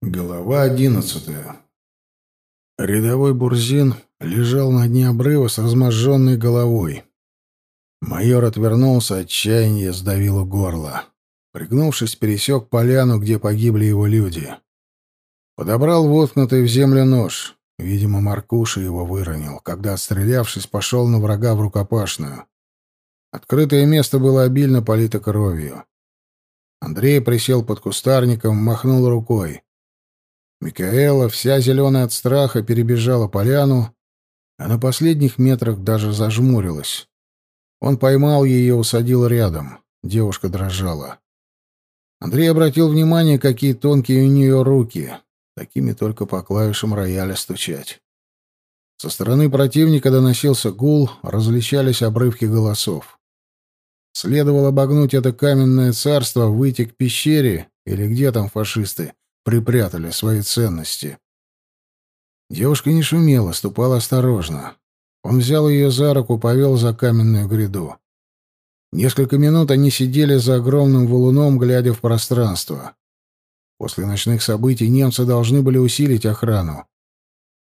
Глава одиннадцатая. Рядовой Бурзин лежал на дне обрыва с разможженной головой. Майор отвернулся, отчаяние сдавило горло. Пригнувшись, пересек поляну, где погибли его люди. Подобрал воткнутый в землю нож. Видимо, Маркуша его выронил, когда, отстрелявшись, пошел на врага в рукопашную. Открытое место было обильно полито кровью. Андрей присел под кустарником, махнул рукой. Микаэла, вся зеленая от страха, перебежала поляну, а на последних метрах даже зажмурилась. Он поймал ее, усадил рядом. Девушка дрожала. Андрей обратил внимание, какие тонкие у нее руки. Такими только по клавишам рояля стучать. Со стороны противника доносился гул, различались обрывки голосов. Следовало обогнуть это каменное царство, выйти к пещере, или где там фашисты, припрятали свои ценности. Девушка не шумела, ступала осторожно. Он взял ее за руку, повел за каменную гряду. Несколько минут они сидели за огромным валуном, глядя в пространство. После ночных событий немцы должны были усилить охрану.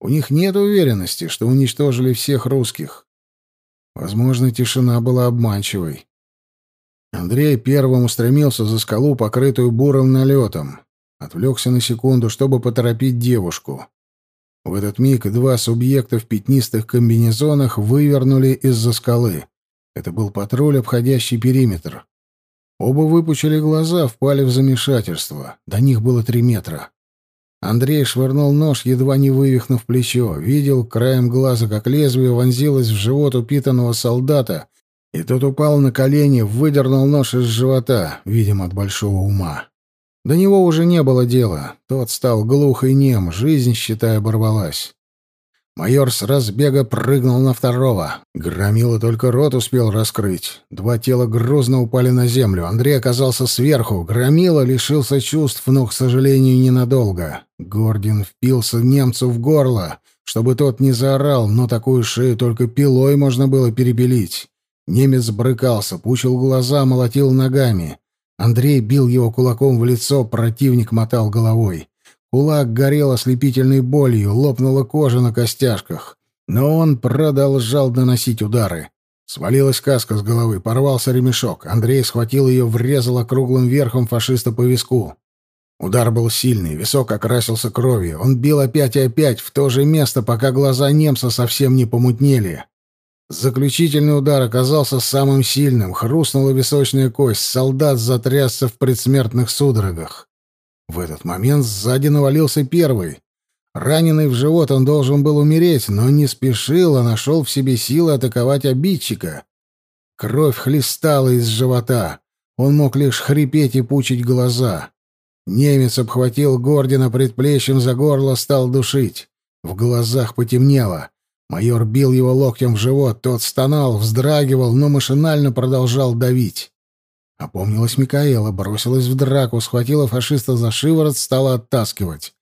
У них нет уверенности, что уничтожили всех русских. Возможно, тишина была обманчивой. Андрей первым устремился за скалу, покрытую бурым налетом. Отвлекся на секунду, чтобы поторопить девушку. В этот миг два субъекта в пятнистых комбинезонах вывернули из-за скалы. Это был патруль, обходящий периметр. Оба выпучили глаза, впали в замешательство. До них было три метра. Андрей швырнул нож, едва не вывихнув плечо. Видел краем глаза, как лезвие вонзилось в живот упитанного солдата, и тот упал на колени, выдернул нож из живота, видимо, от большого ума. До него уже не было дела. Тот стал глух и нем, жизнь, считай, оборвалась. Майор с разбега прыгнул на второго. Громила только рот успел раскрыть. Два тела грузно упали на землю. Андрей оказался сверху. Громила лишился чувств, но, к сожалению, ненадолго. Гордин впился немцу в горло, чтобы тот не заорал, но такую шею только пилой можно было перепилить. Немец брыкался, пучил глаза, молотил ногами. Андрей бил его кулаком в лицо, противник мотал головой. Кулак горел ослепительной болью, лопнула кожа на костяшках. Но он продолжал наносить удары. Свалилась каска с головы, порвался ремешок. Андрей схватил ее, врезал округлым верхом фашиста по виску. Удар был сильный, висок окрасился кровью. Он бил опять и опять, в то же место, пока глаза немца совсем не помутнели. Заключительный удар оказался самым сильным. Хрустнула височная кость. Солдат затрясся в предсмертных судорогах. В этот момент сзади навалился первый. Раненый в живот он должен был умереть, но не спешил, а нашел в себе силы атаковать обидчика. Кровь хлестала из живота. Он мог лишь хрипеть и пучить глаза. Немец обхватил Гордина предплечьем за горло, стал душить. В глазах потемнело. Майор бил его локтем в живот, тот стонал, вздрагивал, но машинально продолжал давить. Опомнилась Микаэла, бросилась в драку, схватила фашиста за шиворот, стала оттаскивать.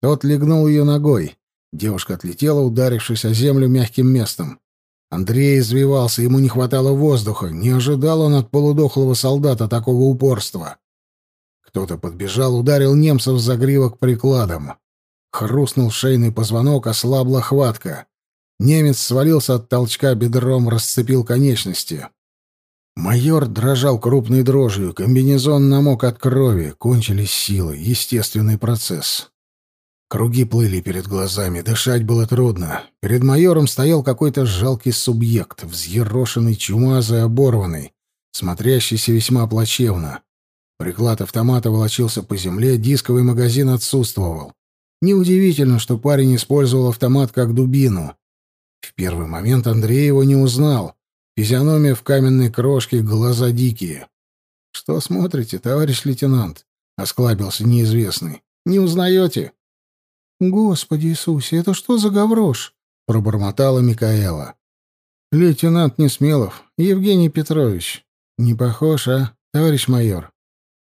Тот легнул ее ногой. Девушка отлетела, ударившись о землю мягким местом. Андрей извивался, ему не хватало воздуха. Не ожидал он от полудохлого солдата такого упорства. Кто-то подбежал, ударил немца в загривок прикладом. Хрустнул шейный позвонок, ослабла хватка. Немец свалился от толчка бедром, расцепил конечности. Майор дрожал крупной дрожью, комбинезон намок от крови, кончились силы, естественный процесс. Круги плыли перед глазами, дышать было трудно. Перед майором стоял какой-то жалкий субъект, взъерошенный, чумазый, оборванный, смотрящийся весьма плачевно. Приклад автомата волочился по земле, дисковый магазин отсутствовал. Неудивительно, что парень использовал автомат как дубину. В первый момент Андрей его не узнал. Физиономия в каменной крошке, глаза дикие. «Что смотрите, товарищ лейтенант?» — осклабился неизвестный. «Не узнаете?» «Господи Иисусе, это что за гаврош?» — пробормотала Микаэла. «Лейтенант Несмелов, Евгений Петрович. Не похож, а, товарищ майор?»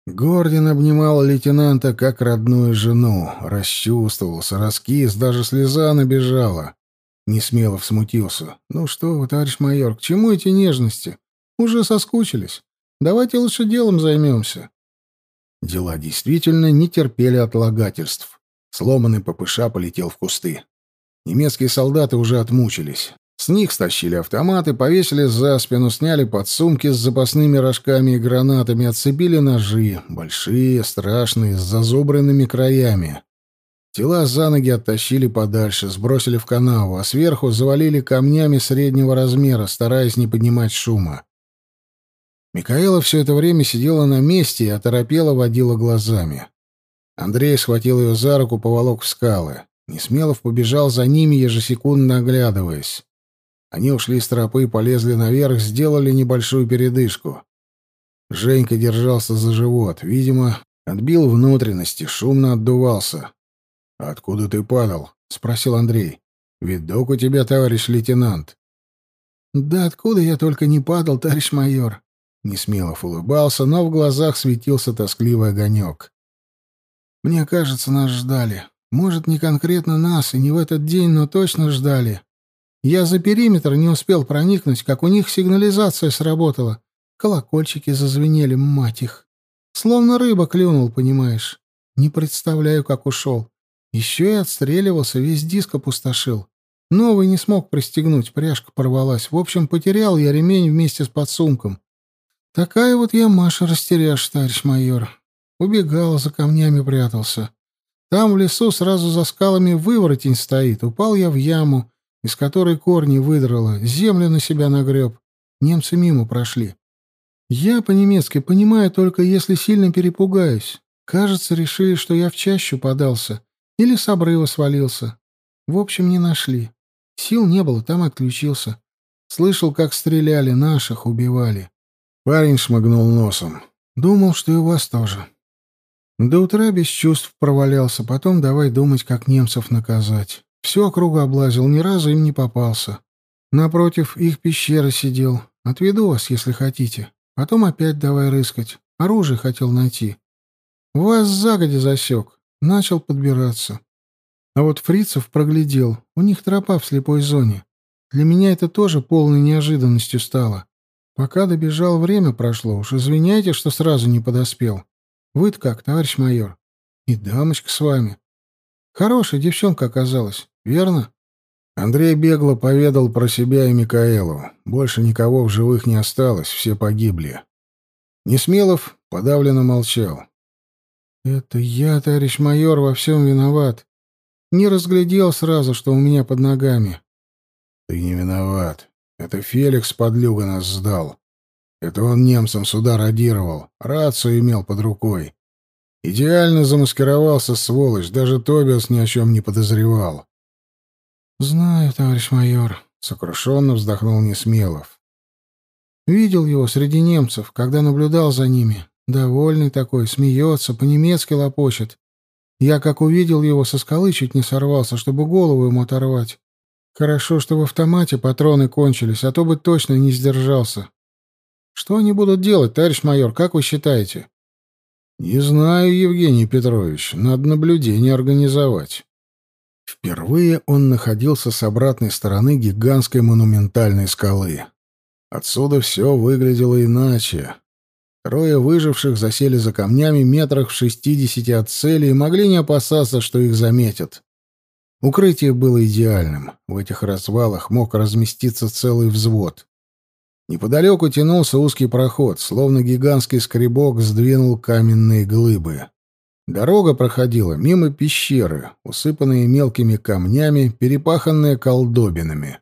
Гордин обнимал лейтенанта как родную жену, расчувствовался, раскис, даже слеза набежала. Несмелов смутился. «Ну что вы, товарищ майор, к чему эти нежности? Уже соскучились. Давайте лучше делом займемся». Дела действительно не терпели отлагательств. Сломанный ППШ полетел в кусты. Немецкие солдаты уже отмучились. С них стащили автоматы, повесили за спину, сняли подсумки с запасными рожками и гранатами, отцепили ножи, большие, страшные, с зазубренными краями. Тела за ноги оттащили подальше, сбросили в канаву, а сверху завалили камнями среднего размера, стараясь не поднимать шума. Микаэла все это время сидела на месте и оторопела водила глазами. Андрей схватил ее за руку, поволок в скалы. Несмелов побежал за ними, ежесекундно оглядываясь. Они ушли с тропы, полезли наверх, сделали небольшую передышку. Женька держался за живот. Видимо, отбил внутренности, шумно отдувался. «Откуда ты падал?» — спросил Андрей. «Видок у тебя, товарищ лейтенант». «Да откуда я только не падал, товарищ майор?» Несмелов улыбался, но в глазах светился тоскливый огонек. «Мне кажется, нас ждали. Может, не конкретно нас, и не в этот день, но точно ждали. Я за периметр не успел проникнуть, как у них сигнализация сработала. Колокольчики зазвенели, мать их. Словно рыба клюнул, понимаешь. Не представляю, как ушел. Еще и отстреливался, весь диск опустошил. Новый не смог пристегнуть, пряжка порвалась. В общем, потерял я ремень вместе с подсумком. Такая вот я Маша растеряш, товарищ майор. Убегал, за камнями прятался. Там в лесу сразу за скалами выворотень стоит. Упал я в яму, из которой корни выдрало, землю на себя нагреб. Немцы мимо прошли. Я по-немецки понимаю только, если сильно перепугаюсь. Кажется, решили, что я в чащу подался или с обрыва свалился. В общем, не нашли. Сил не было, там отключился. Слышал, как стреляли, наших убивали. Парень шмыгнул носом. Думал, что и вас тоже. До утра без чувств провалялся, потом давай думать, как немцев наказать. Всю округу облазил, ни разу им не попался. Напротив их пещеры сидел. Отведу вас, если хотите. Потом опять давай рыскать. Оружие хотел найти. Вас загоди засек. Начал подбираться. А вот фрицев проглядел. У них тропа в слепой зоне. Для меня это тоже полной неожиданностью стало. Пока добежал, время прошло. Уж извиняйте, что сразу не подоспел вы как, товарищ майор? И дамочка с вами. Хорошая девчонка оказалась, верно? Андрей бегло поведал про себя и Микаэлу. Больше никого в живых не осталось, все погибли. Несмелов подавленно молчал. «Это я, товарищ майор, во всем виноват. Не разглядел сразу, что у меня под ногами». «Ты не виноват. Это Феликс подлюга нас сдал. Это он немцам сюда радировал, рацию имел под рукой. Идеально замаскировался, сволочь, даже Тобиас ни о чем не подозревал. «Знаю, товарищ майор», — сокрушенно вздохнул Несмелов. «Видел его среди немцев, когда наблюдал за ними. Довольный такой, смеется, по-немецки лопочет. Я, как увидел его, со скалы чуть не сорвался, чтобы голову ему оторвать. Хорошо, что в автомате патроны кончились, а то бы точно не сдержался. Что они будут делать, товарищ майор, как вы считаете? Не знаю, Евгений Петрович, надо наблюдение организовать. Впервые он находился с обратной стороны гигантской монументальной скалы. Отсюда все выглядело иначе. Трое выживших засели за камнями метрах в шестидесяти от цели и могли не опасаться, что их заметят. Укрытие было идеальным. В этих развалах мог разместиться целый взвод. Неподалеку тянулся узкий проход, словно гигантский скребок сдвинул каменные глыбы. Дорога проходила мимо пещеры, усыпанные мелкими камнями, перепаханные колдобинами.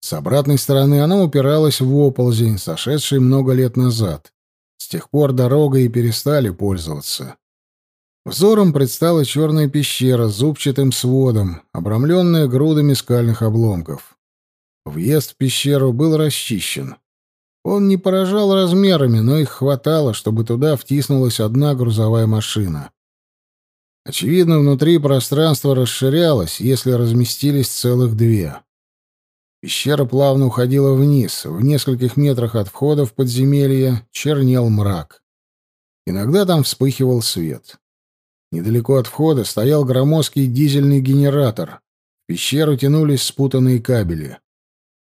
С обратной стороны она упиралась в оползень, сошедший много лет назад. С тех пор дорогой и перестали пользоваться. Взором предстала черная пещера с зубчатым сводом, обрамленная грудами скальных обломков. Въезд в пещеру был расчищен. Он не поражал размерами, но их хватало, чтобы туда втиснулась одна грузовая машина. Очевидно, внутри пространство расширялось, если разместились целых две. Пещера плавно уходила вниз. В нескольких метрах от входа в подземелье чернел мрак. Иногда там вспыхивал свет. Недалеко от входа стоял громоздкий дизельный генератор. В пещеру тянулись спутанные кабели.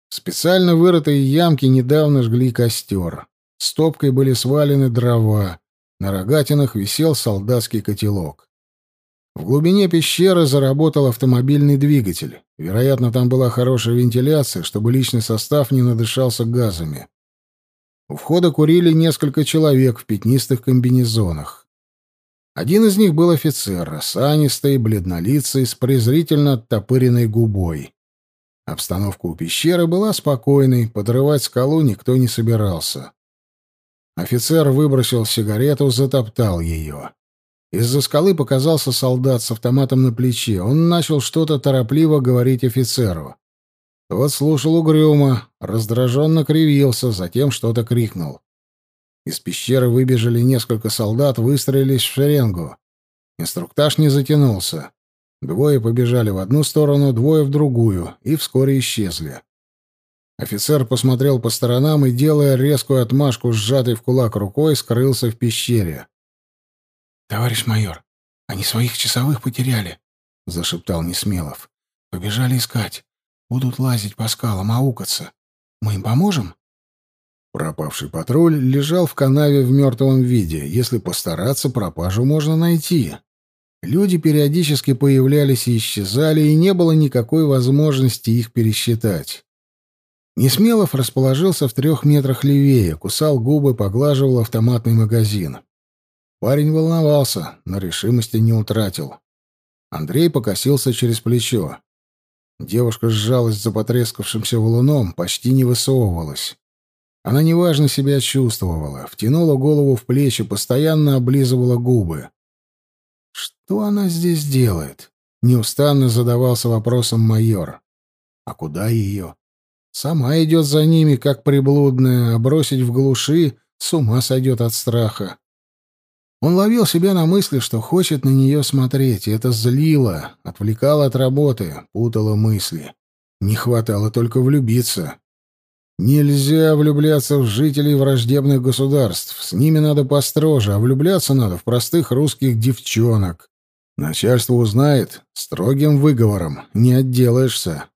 Специально вырытые ямки недавно жгли костер. Стопкой были свалены дрова. На рогатинах висел солдатский котелок. В глубине пещеры заработал автомобильный двигатель. Вероятно, там была хорошая вентиляция, чтобы личный состав не надышался газами. У входа курили несколько человек в пятнистых комбинезонах. Один из них был офицер, осанистый, бледнолицый, с презрительно оттопыренной губой. Обстановка у пещеры была спокойной, подрывать скалу никто не собирался. Офицер выбросил сигарету, затоптал ее. Из-за скалы показался солдат с автоматом на плече. Он начал что-то торопливо говорить офицеру. Тот слушал угрюмо, раздраженно кривился, затем что-то крикнул. Из пещеры выбежали несколько солдат, выстроились в шеренгу. Инструктаж не затянулся. Двое побежали в одну сторону, двое в другую, и вскоре исчезли. Офицер посмотрел по сторонам и, делая резкую отмашку, сжатой в кулак рукой, скрылся в пещере. «Товарищ майор, они своих часовых потеряли», — зашептал Несмелов. «Побежали искать. Будут лазить по скалам, аукаться. Мы им поможем?» Пропавший патруль лежал в канаве в мертвом виде. Если постараться, пропажу можно найти. Люди периодически появлялись и исчезали, и не было никакой возможности их пересчитать. Несмелов расположился в трех метрах левее, кусал губы, поглаживал автоматный магазин. Парень волновался, но решимости не утратил. Андрей покосился через плечо. Девушка сжалась за потрескавшимся валуном, почти не высовывалась. Она неважно себя чувствовала, втянула голову в плечи, постоянно облизывала губы. Что она здесь делает? Неустанно задавался вопросом майор. А куда ее? Сама идет за ними, как приблудная, а бросить в глуши с ума сойдет от страха. Он ловил себя на мысли, что хочет на нее смотреть, и это злило, отвлекало от работы, путало мысли. Не хватало только влюбиться. Нельзя влюбляться в жителей враждебных государств. С ними надо построже, а влюбляться надо в простых русских девчонок. Начальство узнает, строгим выговором не отделаешься.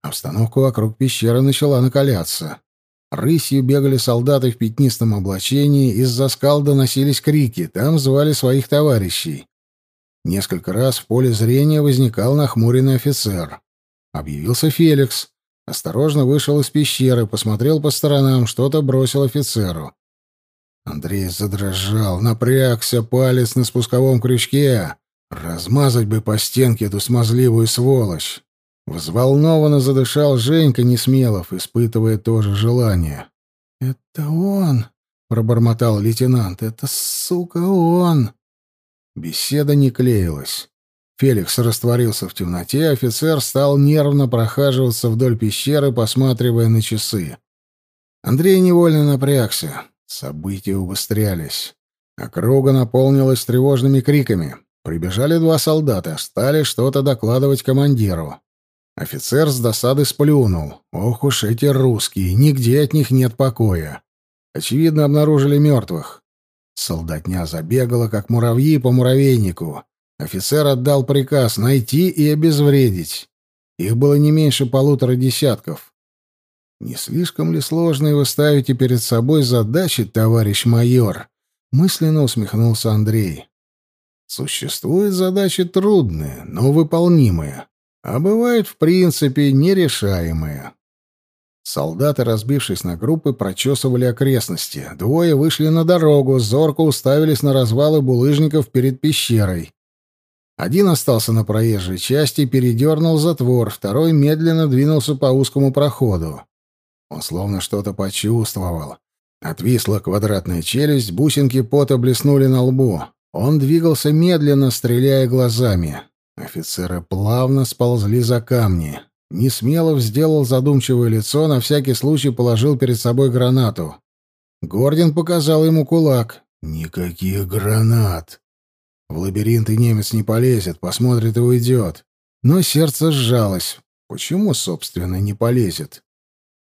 Обстановка вокруг пещеры начала накаляться. Рысью бегали солдаты в пятнистом облачении, из-за скал доносились крики, там звали своих товарищей. Несколько раз в поле зрения возникал нахмуренный офицер. Объявился Феликс. Осторожно вышел из пещеры, посмотрел по сторонам, что-то бросил офицеру. Андрей задрожал, напрягся, палец на спусковом крючке. Размазать бы по стенке эту смазливую сволочь. Взволнованно задышал Женька Несмелов, испытывая тоже желание. «Это он!» — пробормотал лейтенант. «Это, сука, он!» Беседа не клеилась. Феликс растворился в темноте, офицер стал нервно прохаживаться вдоль пещеры, посматривая на часы. Андрей невольно напрягся. События убыстрялись. Округа наполнилась тревожными криками. Прибежали два солдата, стали что-то докладывать командиру. Офицер с досады сплюнул. Ох уж эти русские, нигде от них нет покоя. Очевидно, обнаружили мертвых. Солдатня забегала, как муравьи по муравейнику. Офицер отдал приказ найти и обезвредить. Их было не меньше полутора десятков. Не слишком ли сложно вы ставите перед собой задачи, товарищ майор? Мысленно усмехнулся Андрей. Существуют задачи трудные, но выполнимые а бывают, в принципе, нерешаемые. Солдаты, разбившись на группы, прочесывали окрестности. Двое вышли на дорогу, зорко уставились на развалы булыжников перед пещерой. Один остался на проезжей части, передернул затвор, второй медленно двинулся по узкому проходу. Он словно что-то почувствовал. Отвисла квадратная челюсть, бусинки пота блеснули на лбу. Он двигался медленно, стреляя глазами. Офицеры плавно сползли за камни. Несмелов сделал задумчивое лицо, на всякий случай положил перед собой гранату. Гордин показал ему кулак. «Никаких гранат!» В лабиринты немец не полезет, посмотрит и уйдет. Но сердце сжалось. Почему, собственно, не полезет?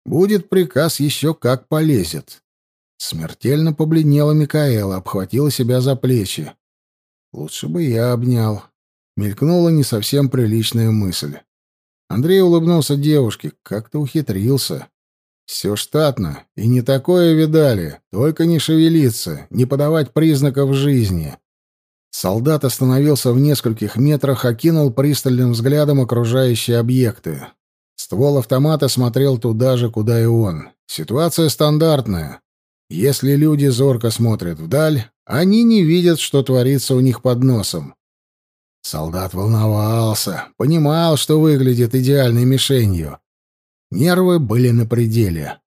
Будет приказ еще как полезет. Смертельно побледнела Микаэла, обхватила себя за плечи. Лучше бы я обнял. Мелькнула не совсем приличная мысль. Андрей улыбнулся девушке, как-то ухитрился. Все штатно, и не такое видали, только не шевелиться, не подавать признаков жизни. Солдат остановился в нескольких метрах, окинул пристальным взглядом окружающие объекты. Ствол автомата смотрел туда же, куда и он. Ситуация стандартная. Если люди зорко смотрят вдаль, они не видят, что творится у них под носом. Солдат волновался, понимал, что выглядит идеальной мишенью. Нервы были на пределе.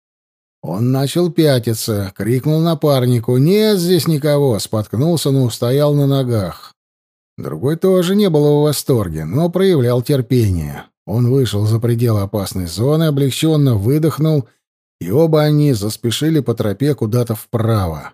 Он начал пятиться, крикнул напарнику «Нет здесь никого!» споткнулся, но устоял на ногах. Другой тоже не был в восторге, но проявлял терпение. Он вышел за пределы опасной зоны, облегченно выдохнул, и оба они заспешили по тропе куда-то вправо.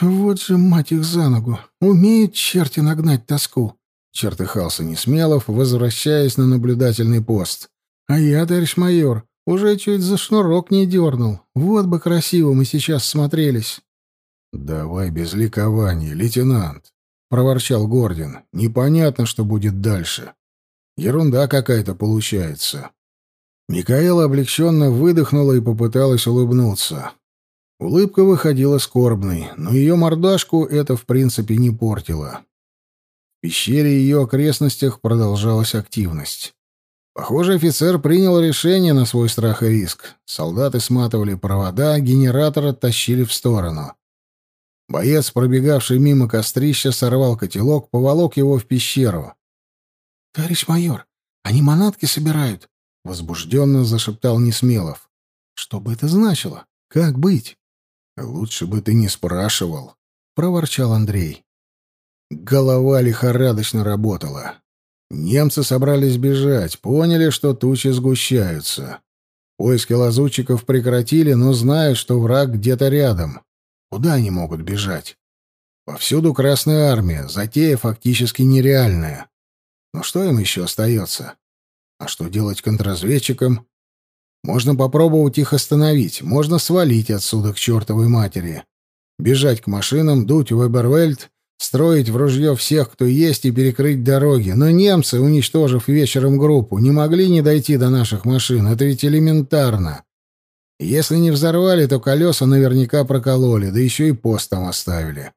«Вот же, мать их за ногу! Умеют черти нагнать тоску!» — чертыхался Несмелов, возвращаясь на наблюдательный пост. «А я, товарищ майор, уже чуть за шнурок не дернул. Вот бы красиво мы сейчас смотрелись. — Давай без ликования, лейтенант, — проворчал Гордин. — Непонятно, что будет дальше. Ерунда какая-то получается. Микаэла облегченно выдохнула и попыталась улыбнуться. Улыбка выходила скорбной, но ее мордашку это, в принципе, не портило. В пещере и ее окрестностях продолжалась активность. Похоже, офицер принял решение на свой страх и риск. Солдаты сматывали провода, генератор оттащили в сторону. Боец, пробегавший мимо кострища, сорвал котелок, поволок его в пещеру. — Товарищ майор, они манатки собирают, — возбужденно зашептал Несмелов. — Что бы это значило? Как быть? — Лучше бы ты не спрашивал, — проворчал Андрей. Голова лихорадочно работала. Немцы собрались бежать, поняли, что тучи сгущаются. Поиски лазутчиков прекратили, но знают, что враг где-то рядом. Куда они могут бежать? Повсюду Красная Армия, затея фактически нереальная. Но что им еще остается? А что делать контрразведчикам? Можно попробовать их остановить, можно свалить отсюда к чертовой матери. Бежать к машинам, дуть в Эбервельд строить в ружье всех, кто есть, и перекрыть дороги. Но немцы, уничтожив вечером группу, не могли не дойти до наших машин. Это ведь элементарно. Если не взорвали, то колеса наверняка прокололи, да еще и пост там оставили.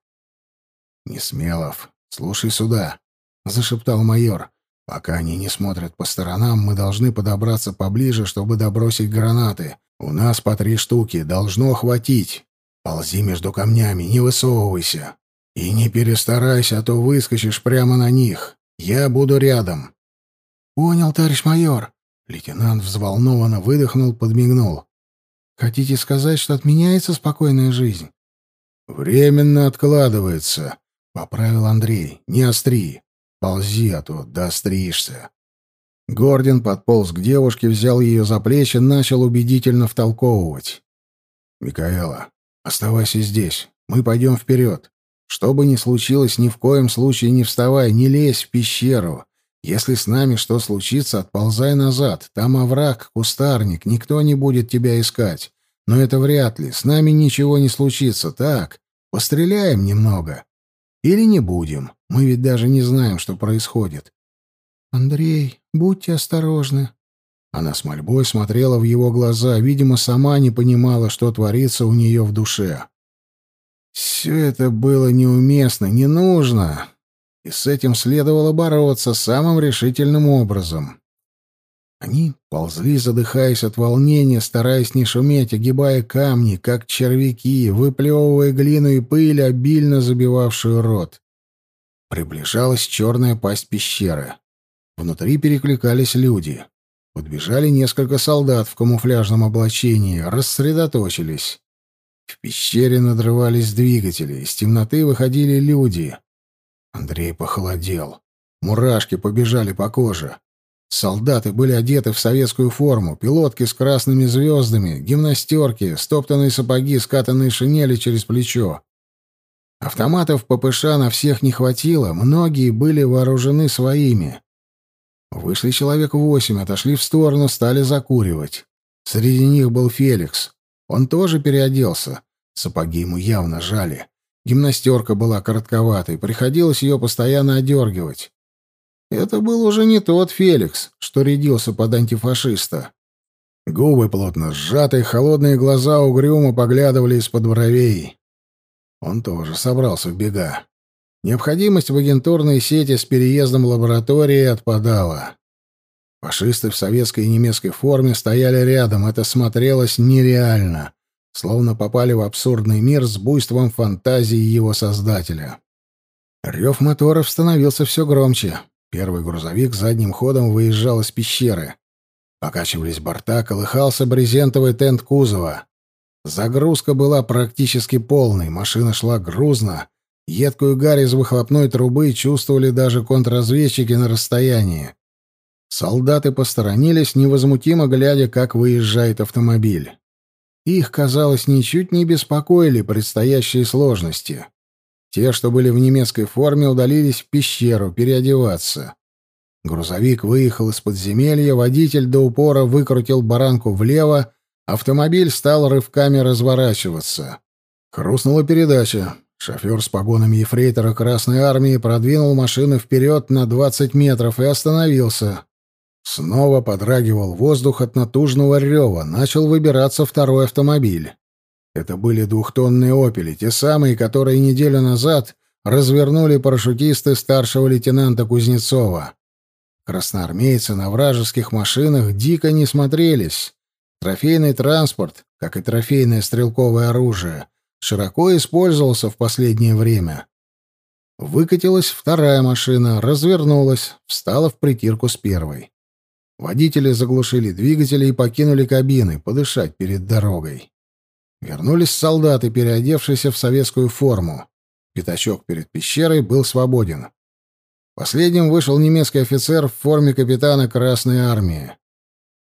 «Несмелов, слушай сюда», — зашептал майор. «Пока они не смотрят по сторонам, мы должны подобраться поближе, чтобы добросить гранаты. У нас по три штуки, должно хватить. Ползи между камнями, не высовывайся. И не перестарайся, а то выскочишь прямо на них. Я буду рядом. Понял, товарищ майор. Лейтенант взволнованно выдохнул, подмигнул. Хотите сказать, что отменяется спокойная жизнь? Временно откладывается, поправил Андрей. Не остри. Ползи, а то достришься. Гордин подполз к девушке, взял ее за плечи, начал убедительно втолковывать. «Микаэла, оставайся здесь. Мы пойдем вперед. Что бы ни случилось, ни в коем случае не вставай, не лезь в пещеру. Если с нами что случится, отползай назад. Там овраг, кустарник, никто не будет тебя искать. Но это вряд ли. С нами ничего не случится. Так, постреляем немного. Или не будем. Мы ведь даже не знаем, что происходит. Андрей, будьте осторожны. Она с мольбой смотрела в его глаза, видимо, сама не понимала, что творится у нее в душе. Все это было неуместно, не нужно, и с этим следовало бороться самым решительным образом. Они ползли, задыхаясь от волнения, стараясь не шуметь, огибая камни, как червяки, выплевывая глину и пыль, обильно забивавшую рот. Приближалась черная пасть пещеры. Внутри перекликались люди. Подбежали несколько солдат в камуфляжном облачении, рассредоточились. В пещере надрывались двигатели, из темноты выходили люди. Андрей похолодел. Мурашки побежали по коже. Солдаты были одеты в советскую форму, пилотки с красными звездами, гимнастерки, стоптанные сапоги, скатанные шинели через плечо. Автоматов ППШ на всех не хватило, многие были вооружены своими. Вышли человек восемь, отошли в сторону, стали закуривать. Среди них был Феликс. Он тоже переоделся. Сапоги ему явно жали. Гимнастерка была коротковатой, приходилось ее постоянно одергивать. Это был уже не тот Феликс, что рядился под антифашиста. Губы плотно сжатые, холодные глаза угрюмо поглядывали из-под бровей. Он тоже собрался в бега. Необходимость в агентурной сети с переездом лаборатории отпадала. Фашисты в советской и немецкой форме стояли рядом. Это смотрелось нереально. Словно попали в абсурдный мир с буйством фантазии его создателя. Рев моторов становился все громче. Первый грузовик задним ходом выезжал из пещеры. Покачивались борта, колыхался брезентовый тент кузова. Загрузка была практически полной, машина шла грузно. Едкую гарь из выхлопной трубы чувствовали даже контрразведчики на расстоянии. Солдаты посторонились, невозмутимо глядя, как выезжает автомобиль. Их, казалось, ничуть не беспокоили предстоящие сложности. Те, что были в немецкой форме, удалились в пещеру переодеваться. Грузовик выехал из подземелья, водитель до упора выкрутил баранку влево, автомобиль стал рывками разворачиваться. Хрустнула передача. Шофер с погонами ефрейтора Красной Армии продвинул машину вперед на 20 метров и остановился. Снова подрагивал воздух от натужного рева, начал выбираться второй автомобиль. Это были двухтонные «Опели», те самые, которые неделю назад развернули парашютисты старшего лейтенанта Кузнецова. Красноармейцы на вражеских машинах дико не смотрелись. Трофейный транспорт, как и трофейное стрелковое оружие, широко использовался в последнее время. Выкатилась вторая машина, развернулась, встала в притирку с первой. Водители заглушили двигатели и покинули кабины, подышать перед дорогой. Вернулись солдаты, переодевшиеся в советскую форму. Пятачок перед пещерой был свободен. Последним вышел немецкий офицер в форме капитана Красной Армии.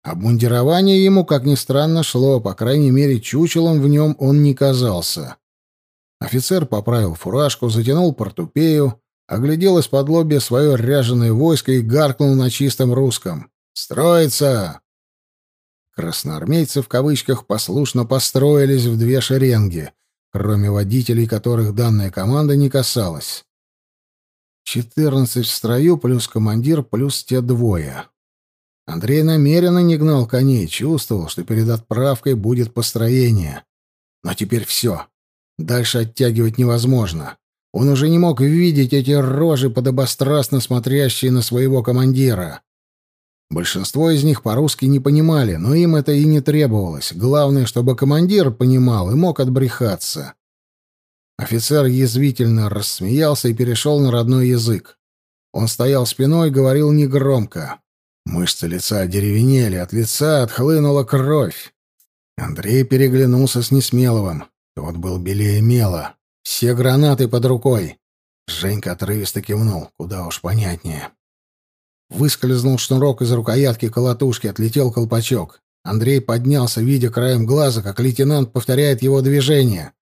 Обмундирование ему, как ни странно, шло, по крайней мере, чучелом в нем он не казался. Офицер поправил фуражку, затянул портупею, оглядел из-под лобья свое ряженое войско и гаркнул на чистом русском. «Строиться!» Красноармейцы в кавычках послушно построились в две шеренги, кроме водителей, которых данная команда не касалась. Четырнадцать в строю плюс командир плюс те двое. Андрей намеренно не гнал коней, чувствовал, что перед отправкой будет построение. Но теперь все. Дальше оттягивать невозможно. Он уже не мог видеть эти рожи, подобострастно смотрящие на своего командира. Большинство из них по-русски не понимали, но им это и не требовалось. Главное, чтобы командир понимал и мог отбрехаться. Офицер язвительно рассмеялся и перешел на родной язык. Он стоял спиной, говорил негромко. Мышцы лица одеревенели, от лица отхлынула кровь. Андрей переглянулся с Несмеловым. Тот был белее мела. Все гранаты под рукой. Женька отрывисто кивнул, куда уж понятнее. Выскользнул шнурок из рукоятки колотушки, отлетел колпачок. Андрей поднялся, видя краем глаза, как лейтенант повторяет его движение.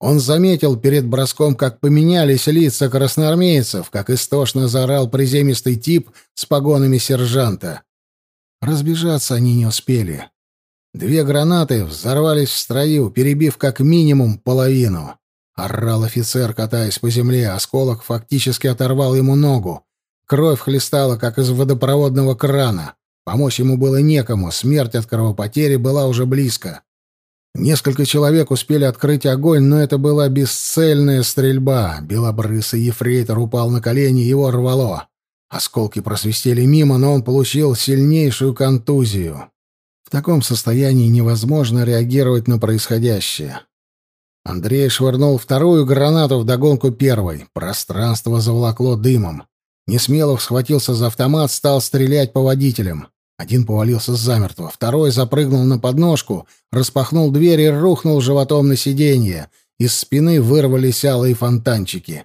Он заметил перед броском, как поменялись лица красноармейцев, как истошно заорал приземистый тип с погонами сержанта. Разбежаться они не успели. Две гранаты взорвались в строю, перебив как минимум половину. Орал офицер, катаясь по земле, осколок фактически оторвал ему ногу. Кровь хлестала, как из водопроводного крана. Помочь ему было некому, смерть от кровопотери была уже близко. Несколько человек успели открыть огонь, но это была бесцельная стрельба. Белобрысый ефрейтор упал на колени, его рвало. Осколки просвистели мимо, но он получил сильнейшую контузию. В таком состоянии невозможно реагировать на происходящее. Андрей швырнул вторую гранату в догонку первой. Пространство заволокло дымом. Несмелов схватился за автомат, стал стрелять по водителям. Один повалился замертво, второй запрыгнул на подножку, распахнул дверь и рухнул животом на сиденье. Из спины вырвались алые фонтанчики.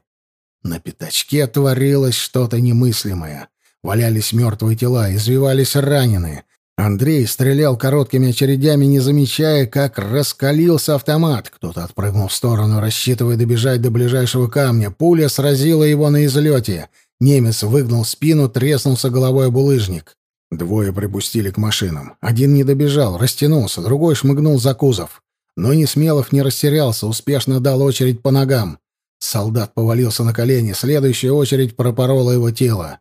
На пятачке творилось что-то немыслимое. Валялись мертвые тела, извивались раненые. Андрей стрелял короткими очередями, не замечая, как раскалился автомат. Кто-то отпрыгнул в сторону, рассчитывая добежать до ближайшего камня. Пуля сразила его на излете. Немец выгнул спину, треснулся головой об булыжник. Двое припустили к машинам. Один не добежал, растянулся, другой шмыгнул за кузов. Но Несмелов не растерялся, успешно дал очередь по ногам. Солдат повалился на колени, следующая очередь пропорола его тело.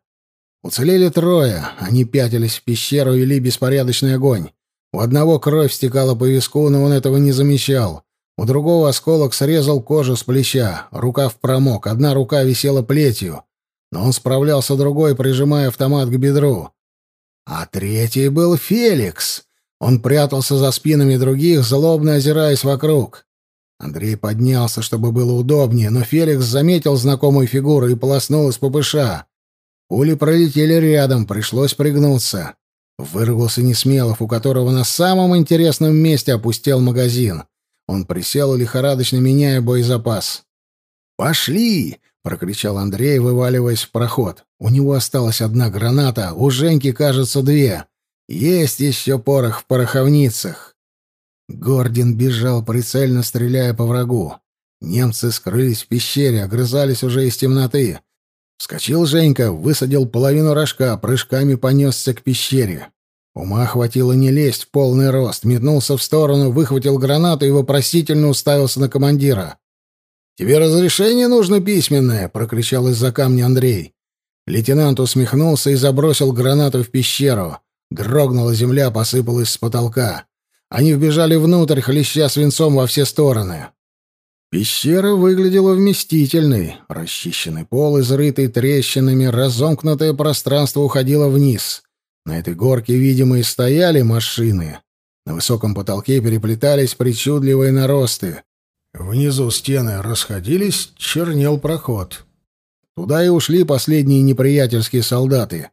Уцелели трое, они пятились в пещеру и вели беспорядочный огонь. У одного кровь стекала по виску, но он этого не замечал. У другого осколок срезал кожу с плеча, рукав промок, одна рука висела плетью, но он справлялся другой, прижимая автомат к бедру. А третий был Феликс. Он прятался за спинами других, злобно озираясь вокруг. Андрей поднялся, чтобы было удобнее, но Феликс заметил знакомую фигуру и полоснул из ППШ. Пули пролетели рядом, пришлось пригнуться. Вырвался Несмелов, у которого на самом интересном месте опустел магазин. Он присел, лихорадочно меняя боезапас. «Пошли!» — прокричал Андрей, вываливаясь в проход. «У него осталась одна граната, у Женьки, кажется, две. Есть еще порох в пороховницах». Гордин бежал, прицельно стреляя по врагу. Немцы скрылись в пещере, огрызались уже из темноты. Вскочил Женька, высадил половину рожка, прыжками понесся к пещере. Ума хватило не лезть в полный рост, метнулся в сторону, выхватил гранату и вопросительно уставился на командира. «Тебе разрешение нужно письменное?» — прокричал из-за камня Андрей. Лейтенант усмехнулся и забросил гранату в пещеру. Дрогнула земля, посыпалась с потолка. Они вбежали внутрь, хлеща свинцом во все стороны. Пещера выглядела вместительной. Расчищенный пол, изрытый трещинами, разомкнутое пространство уходило вниз. На этой горке, видимо, и стояли машины. На высоком потолке переплетались причудливые наросты. Внизу стены расходились, чернел проход. Туда и ушли последние неприятельские солдаты.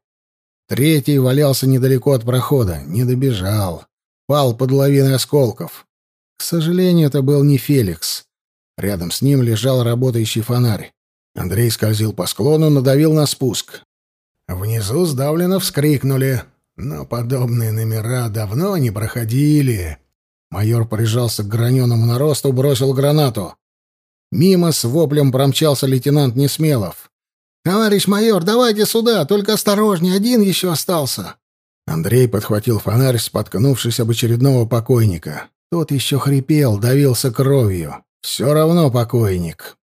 Третий валялся недалеко от прохода, не добежал. Пал под лавиной осколков. К сожалению, это был не Феликс. Рядом с ним лежал работающий фонарь. Андрей скользил по склону, надавил на спуск. Внизу сдавленно вскрикнули. Но подобные номера давно не проходили. Майор прижался к граненому наросту, бросил гранату. Мимо с воплем промчался лейтенант Несмелов. «Товарищ майор, давайте сюда, только осторожнее, один еще остался». Андрей подхватил фонарь, споткнувшись об очередного покойника. Тот еще хрипел, давился кровью. Все равно покойник.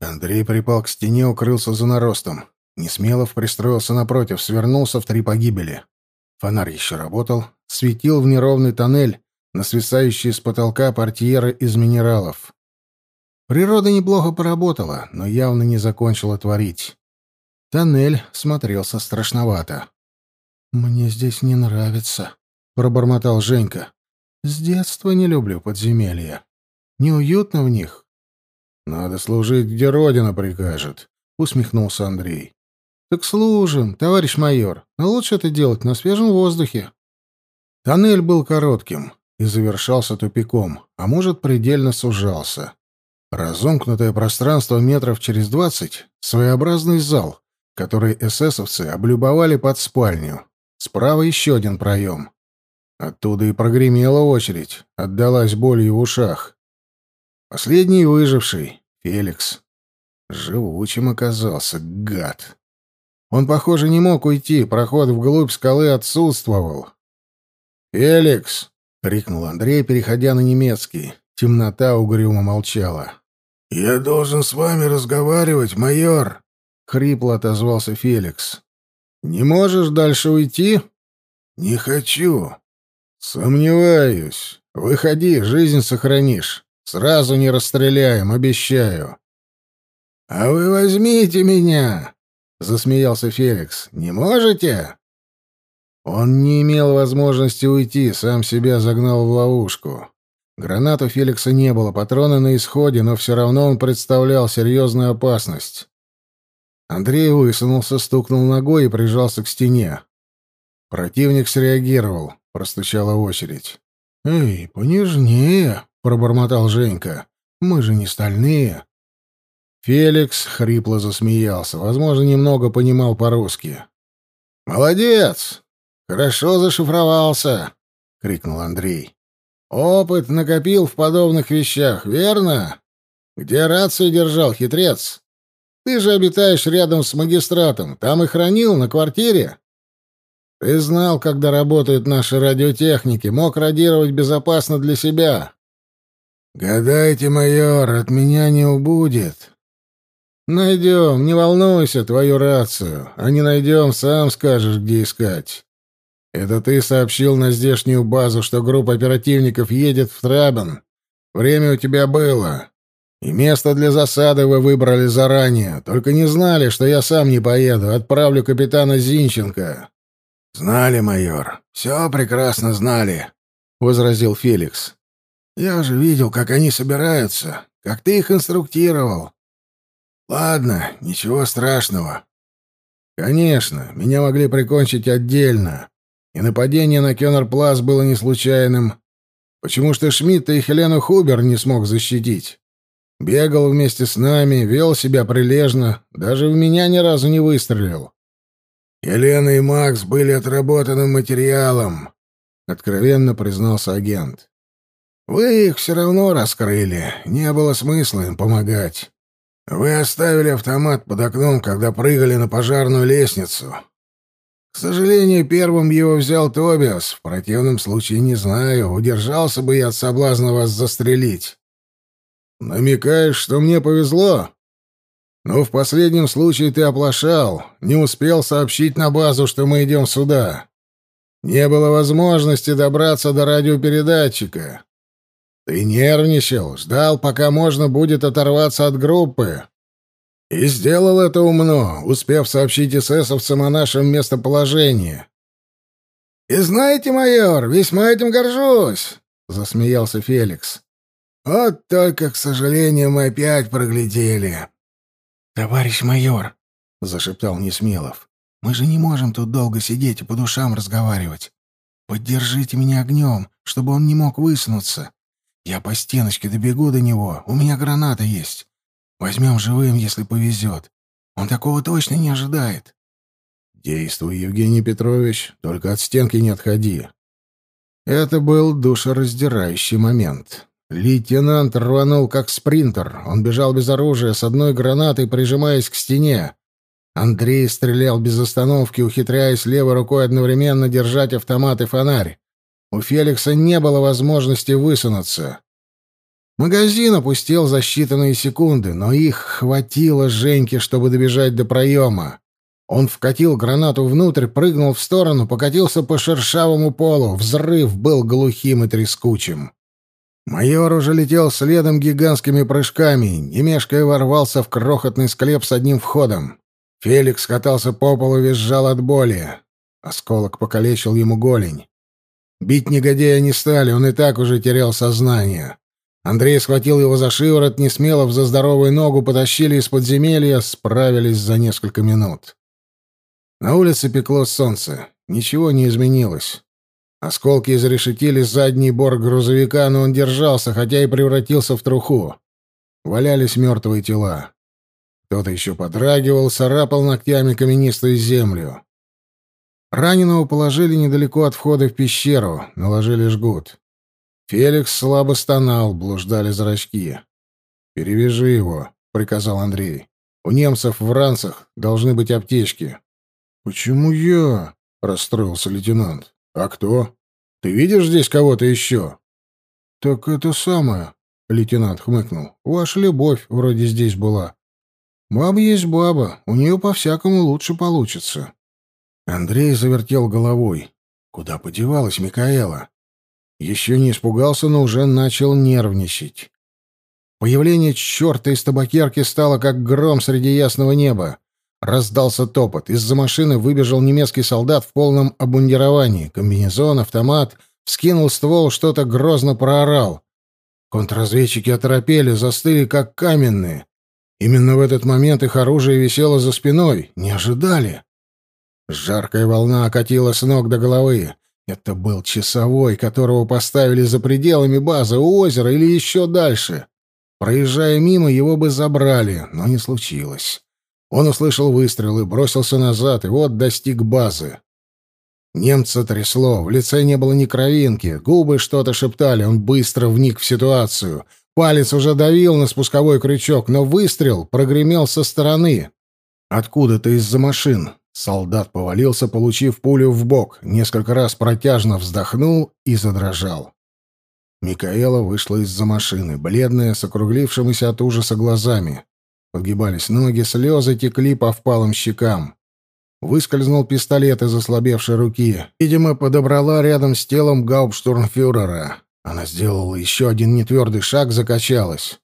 Андрей припал к стене, укрылся за наростом. Несмелов пристроился напротив, свернулся в три погибели. Фонарь еще работал, светил в неровный тоннель, на свисающие с потолка портьеры из минералов. Природа неплохо поработала, но явно не закончила творить. Тоннель смотрелся страшновато. «Мне здесь не нравится», — пробормотал Женька. «С детства не люблю подземелья. Неуютно в них». «Надо служить, где Родина прикажет», — усмехнулся Андрей. «Так служим, товарищ майор, но лучше это делать на свежем воздухе». Тоннель был коротким и завершался тупиком, а может, предельно сужался. Разомкнутое пространство метров через двадцать — своеобразный зал, который эсэсовцы облюбовали под спальню. Справа еще один проем. Оттуда и прогремела очередь, отдалась болью в ушах. Последний выживший, Феликс. Живучим оказался, гад. Он, похоже, не мог уйти, проход вглубь скалы отсутствовал. «Феликс!» — крикнул Андрей, переходя на немецкий. Темнота угрюмо молчала. «Я должен с вами разговаривать, майор!» — хрипло отозвался Феликс. «Не можешь дальше уйти?» «Не хочу». «Сомневаюсь. Выходи, жизнь сохранишь. Сразу не расстреляем, обещаю». «А вы возьмите меня!» — засмеялся Феликс. «Не можете?» Он не имел возможности уйти, сам себя загнал в ловушку. Гранат у Феликса не было, патроны на исходе, но все равно он представлял серьезную опасность. Андрей высунулся, стукнул ногой и прижался к стене. Противник среагировал, простучала очередь. «Эй, понежнее!» — пробормотал Женька. «Мы же не стальные!» Феликс хрипло засмеялся, возможно, немного понимал по-русски. «Молодец! Хорошо зашифровался!» — крикнул Андрей. «Опыт накопил в подобных вещах, верно? Где рацию держал, хитрец? Ты же обитаешь рядом с магистратом, там и хранил, на квартире?» Ты знал, когда работают наши радиотехники, мог радировать безопасно для себя. Гадайте, майор, от меня не убудет. Найдем, не волнуйся, твою рацию. А не найдем, сам скажешь, где искать. Это ты сообщил на здешнюю базу, что группа оперативников едет в Трабен. Время у тебя было. И место для засады вы выбрали заранее. Только не знали, что я сам не поеду. Отправлю капитана Зинченко». «Знали, майор. Все прекрасно знали», — возразил Феликс. «Я же видел, как они собираются, как ты их инструктировал. Ладно, ничего страшного. Конечно, меня могли прикончить отдельно. И нападение на Кёнерплац было не случайным. Почему что Шмидта и Хелену Хубер не смог защитить? Бегал вместе с нами, вел себя прилежно, даже в меня ни разу не выстрелил. Елена и Макс были отработанным материалом, откровенно признался агент. Вы их все равно раскрыли, не было смысла им помогать. Вы оставили автомат под окном, когда прыгали на пожарную лестницу. К сожалению, первым его взял Тобиас. В противном случае не знаю, удержался бы я от соблазна вас застрелить. Намекаешь, что мне повезло? Но в последнем случае ты оплошал, не успел сообщить на базу, что мы идем сюда. Не было возможности добраться до радиопередатчика. Ты нервничал, ждал, пока можно будет оторваться от группы. И сделал это умно, успев сообщить эсэсовцам о нашем местоположении. «И знаете, майор, весьма этим горжусь», — засмеялся Феликс. «Вот только, к сожалению, мы опять проглядели». «Товарищ майор», — зашептал Несмелов, — «мы же не можем тут долго сидеть и по душам разговаривать. Поддержите меня огнем, чтобы он не мог высунуться. Я по стеночке добегу до него, у меня граната есть. Возьмем живым, если повезет. Он такого точно не ожидает. Действуй, Евгений Петрович, только от стенки не отходи. Это был душераздирающий момент. Лейтенант рванул как спринтер. Он бежал без оружия, с одной гранатой прижимаясь к стене. Андрей стрелял без остановки, ухитряясь левой рукой одновременно держать автомат и фонарь. У Феликса не было возможности высунуться. Магазин опустел за считанные секунды, но их хватило Женьке, чтобы добежать до проема. Он вкатил гранату внутрь, прыгнул в сторону, покатился по шершавому полу. Взрыв был глухим и трескучим. Майор уже летел следом гигантскими прыжками, немешкая ворвался в крохотный склеп с одним входом. Феликс катался по полу, визжал от боли. Осколок покалечил ему голень. Бить негодяя не стали, он и так уже терял сознание. Андрей схватил его за шиворот, не смело за здоровую ногу, потащили из подземелья, справились за несколько минут. На улице пекло солнце. Ничего не изменилось. Осколки изрешетили задний борт грузовика, но он держался, хотя и превратился в труху. Валялись мертвые тела. Кто-то еще подрагивал, царапал ногтями каменистую землю. Раненого положили недалеко от входа в пещеру, наложили жгут. Феликс слабо стонал, блуждали зрачки. «Перевяжи его», — приказал Андрей. «У немцев в ранцах должны быть аптечки». «Почему я?» — расстроился лейтенант. «А кто? Ты видишь здесь кого-то еще?» «Так это самое», — лейтенант хмыкнул. «Ваша любовь вроде здесь была. Баба есть баба, у нее по-всякому лучше получится». Андрей завертел головой. Куда подевалась Микаэла? Еще не испугался, но уже начал нервничать. Появление черта из табакерки стало как гром среди ясного неба. Раздался топот. Из-за машины выбежал немецкий солдат в полном обмундировании. Комбинезон, автомат. Вскинул ствол, что-то грозно проорал. Контрразведчики оторопели, застыли, как каменные. Именно в этот момент их оружие висело за спиной. Не ожидали. Жаркая волна окатила с ног до головы. Это был часовой, которого поставили за пределами базы у озера или еще дальше. Проезжая мимо, его бы забрали, но не случилось. Он услышал выстрелы, бросился назад и вот достиг базы. Немца трясло, в лице не было ни кровинки, губы что-то шептали, он быстро вник в ситуацию. Палец уже давил на спусковой крючок, но выстрел прогремел со стороны. Откуда-то из-за машин. Солдат повалился, получив пулю в бок, несколько раз протяжно вздохнул и задрожал. Микаэла вышла из-за машины, бледная, с округлившимися от ужаса глазами. Подгибались ноги, слезы текли по впалым щекам. Выскользнул пистолет из ослабевшей руки. Видимо, подобрала рядом с телом гауптштурмфюрера. Она сделала еще один нетвердый шаг, закачалась.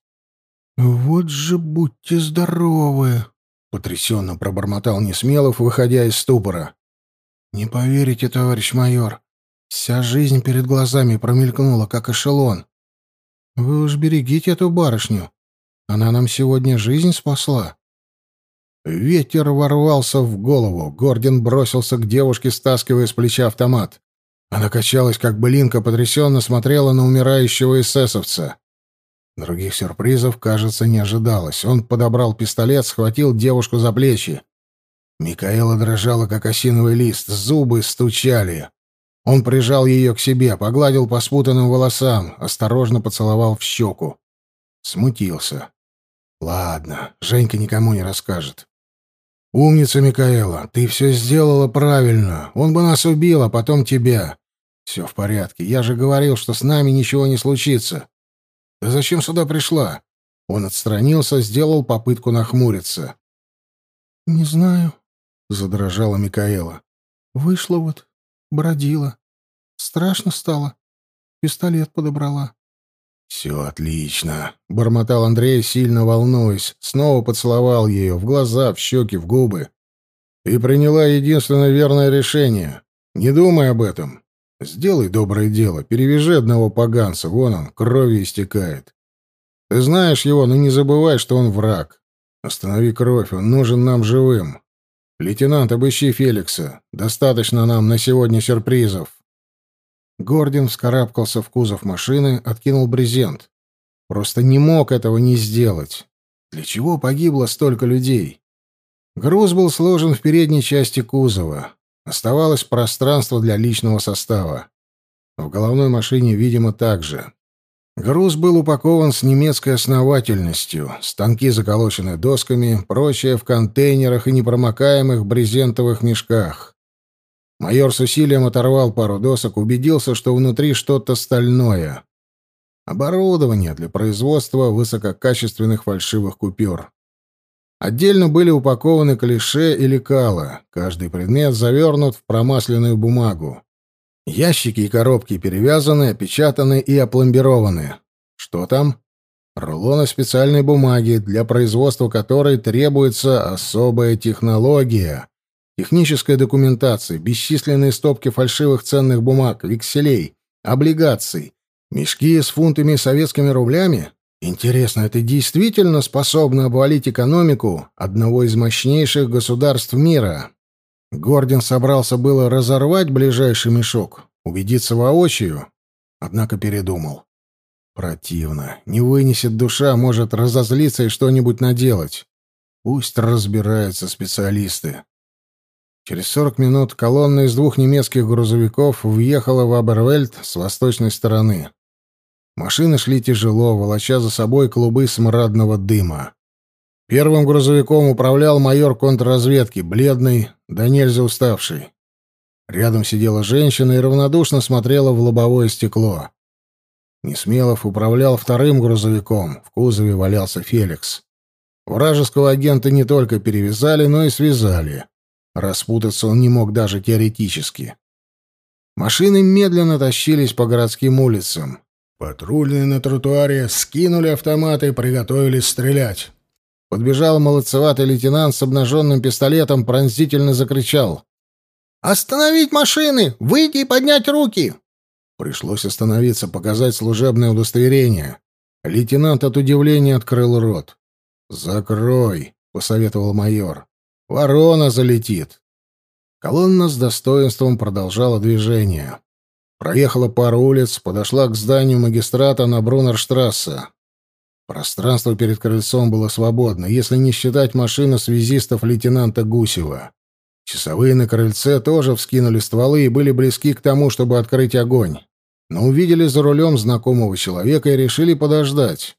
«Вот же будьте здоровы!» — потрясенно пробормотал Несмелов, выходя из ступора. «Не поверите, товарищ майор, вся жизнь перед глазами промелькнула, как эшелон. Вы уж берегите эту барышню. Она нам сегодня жизнь спасла». Ветер ворвался в голову. Гордин бросился к девушке, стаскивая с плеча автомат. Она качалась, как былинка, потрясенно смотрела на умирающего эсэсовца. Других сюрпризов, кажется, не ожидалось. Он подобрал пистолет, схватил девушку за плечи. Микаэла дрожала, как осиновый лист, зубы стучали. Он прижал ее к себе, погладил по спутанным волосам, осторожно поцеловал в щеку. Смутился. «Ладно, Женька никому не расскажет. «Умница, Микаэла, ты все сделала правильно. Он бы нас убил, а потом тебя. Все в порядке. Я же говорил, что с нами ничего не случится. Да зачем сюда пришла?» Он отстранился, сделал попытку нахмуриться. «Не знаю», — задрожала Микаэла. «Вышла вот, бродила. Страшно стало. Пистолет подобрала. «Все отлично», — бормотал Андрей, сильно волнуясь. Снова поцеловал ее в глаза, в щеки, в губы. «Ты приняла единственное верное решение. Не думай об этом. Сделай доброе дело, перевяжи одного поганца, вон он, кровью истекает. Ты знаешь его, но не забывай, что он враг. Останови кровь, он нужен нам живым. Лейтенант, обыщи Феликса. Достаточно нам на сегодня сюрпризов». Гордин вскарабкался в кузов машины, откинул брезент. Просто не мог этого не сделать. Для чего погибло столько людей? Груз был сложен в передней части кузова. Оставалось пространство для личного состава. В головной машине, видимо, так же. Груз был упакован с немецкой основательностью, станки заколочены досками, прочее в контейнерах и непромокаемых брезентовых мешках. Майор с усилием оторвал пару досок, убедился, что внутри что-то стальное. Оборудование для производства высококачественных фальшивых купюр. Отдельно были упакованы клише и лекала. Каждый предмет завернут в промасленную бумагу. Ящики и коробки перевязаны, опечатаны и опломбированы. Что там? Рулоны специальной бумаги, для производства которой требуется особая технология, Техническая документация, бесчисленные стопки фальшивых ценных бумаг, векселей, облигаций, мешки с фунтами и советскими рублями. Интересно, это действительно способно обвалить экономику одного из мощнейших государств мира? Гордин собрался было разорвать ближайший мешок, убедиться воочию, однако передумал. Противно. Не вынесет душа, может разозлиться и что-нибудь наделать. Пусть разбираются специалисты. Через сорок минут колонна из двух немецких грузовиков въехала в Абервельд с восточной стороны. Машины шли тяжело, волоча за собой клубы смрадного дыма. Первым грузовиком управлял майор контрразведки, бледный, да нельзя уставший. Рядом сидела женщина и равнодушно смотрела в лобовое стекло. Несмелов управлял вторым грузовиком, в кузове валялся Феликс. Вражеского агента не только перевязали, но и связали. Распутаться он не мог даже теоретически. Машины медленно тащились по городским улицам. Патрульные на тротуаре скинули автоматы и приготовились стрелять. Подбежал молодцеватый лейтенант с обнаженным пистолетом, пронзительно закричал. «Остановить машины! Выйти и поднять руки!» Пришлось остановиться, показать служебное удостоверение. Лейтенант от удивления открыл рот. «Закрой», — посоветовал майор. Ворона залетит. Колонна с достоинством продолжала движение. Проехала пару улиц, подошла к зданию магистрата на Брунерштрассе. Пространство перед крыльцом было свободно, если не считать машины связистов лейтенанта Гусева. Часовые на крыльце тоже вскинули стволы и были близки к тому, чтобы открыть огонь. Но увидели за рулем знакомого человека и решили подождать.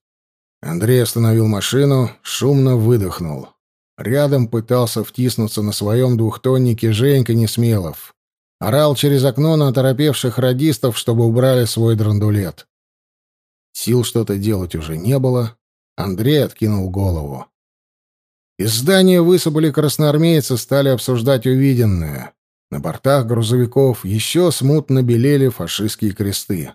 Андрей остановил машину, шумно выдохнул. Рядом пытался втиснуться на своем двухтоннике Женька Несмелов. Орал через окно на оторопевших радистов, чтобы убрали свой драндулет. Сил что-то делать уже не было. Андрей откинул голову. Из здания высыпали красноармейцы, стали обсуждать увиденное. На бортах грузовиков еще смутно белели фашистские кресты.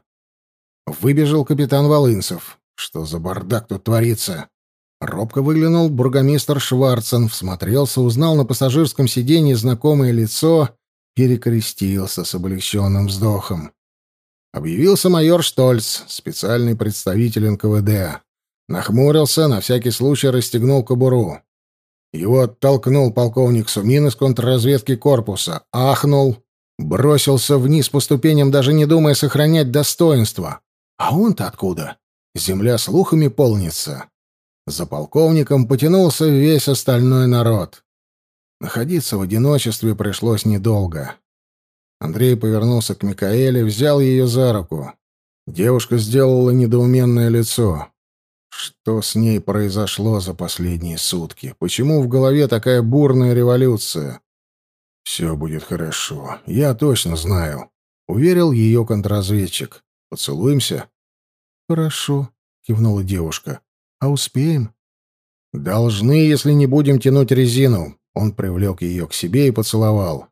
Выбежал капитан Волынцев. Что за бардак тут творится? Робко выглянул бургомистр Шварцен, всмотрелся, узнал на пассажирском сиденье знакомое лицо, перекрестился с облегченным вздохом. Объявился майор Штольц, специальный представитель НКВД. Нахмурился, на всякий случай расстегнул кобуру. Его оттолкнул полковник Сумин из контрразведки корпуса, ахнул, бросился вниз по ступеням, даже не думая сохранять достоинство. А он-то откуда? Земля слухами полнится. За полковником потянулся весь остальной народ. Находиться в одиночестве пришлось недолго. Андрей повернулся к Микаэле, взял ее за руку. Девушка сделала недоуменное лицо. Что с ней произошло за последние сутки? Почему в голове такая бурная революция? «Все будет хорошо. Я точно знаю», — уверил ее контрразведчик. «Поцелуемся?» «Хорошо», — кивнула девушка. А успеем? Должны, если не будем тянуть резину. Он привлек ее к себе и поцеловал.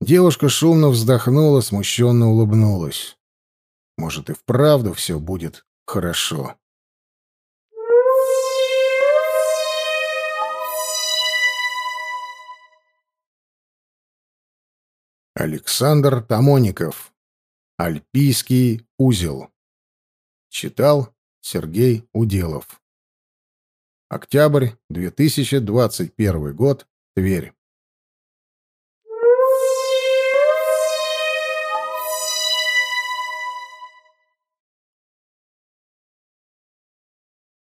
Девушка шумно вздохнула, смущенно улыбнулась. Может, и вправду все будет хорошо. Александр Тамоников. Альпийский узел. Читал Сергей Уделов. Октябрь 2021 год. Тверь.